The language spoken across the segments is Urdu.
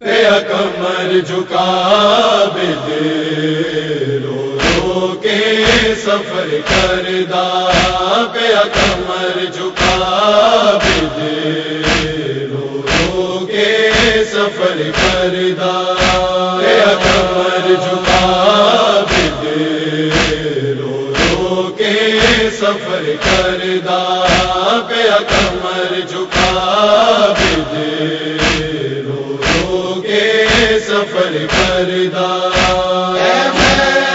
کمر جھکا دے رو رو کے سفر کردا پیا کمر جھکا دے رو رو کے سفر کردا پیا کمر جھکا دے رو رو کے سفر کردا پیا کمر جھکا سفر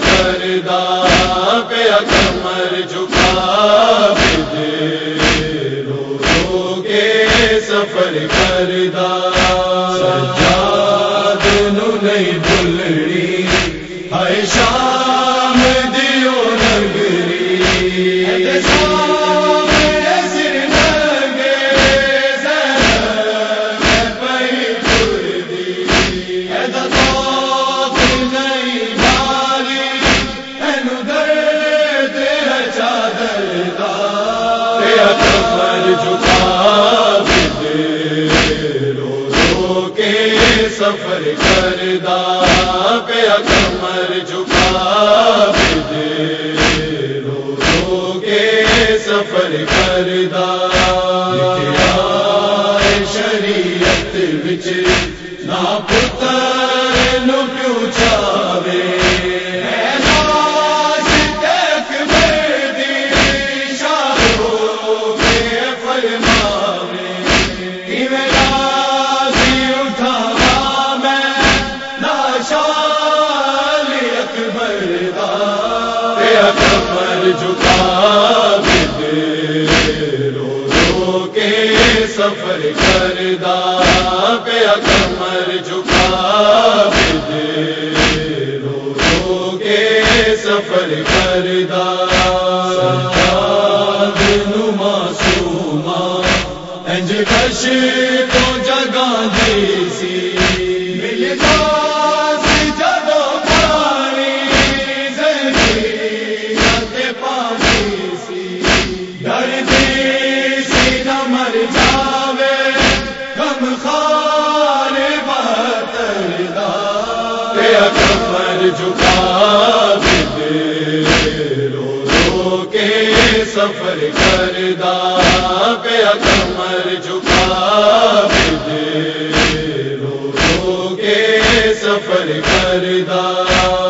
کردا کمر جھکا دے رو رو کے سفر کردا سجاد کے سفر کردا شریعت بچ نہ پتر سفر کردا پیا کمر جھکا دے رو رو کے سفر کردا نما سوما، انج کش تو جگہ دی سی مل کے سفر کردا پیا کمر جھکا دے رو کے سفر کردا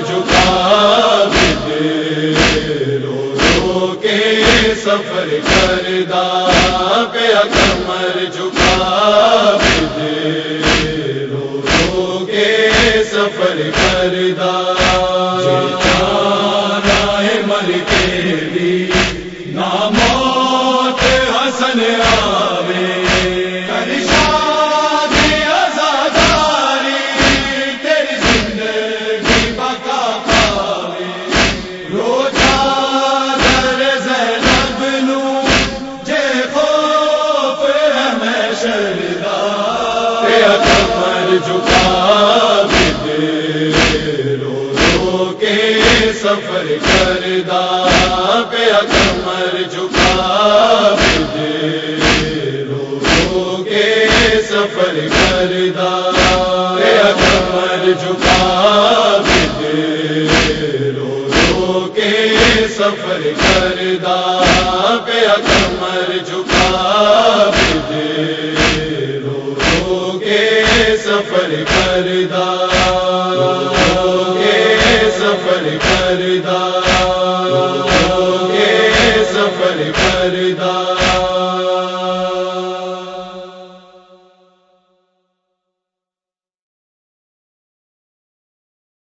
جھکا دے رو رو کے سفر کردا پیا کمر جھکا دے رو رو کے سفر کردا سفر کردہ پہ کمر جھکا مجھے رو رو کے سفر کردہ پہ کمر جھکا مجھے رو رو کے سفر کردہ پہ کمر جھکا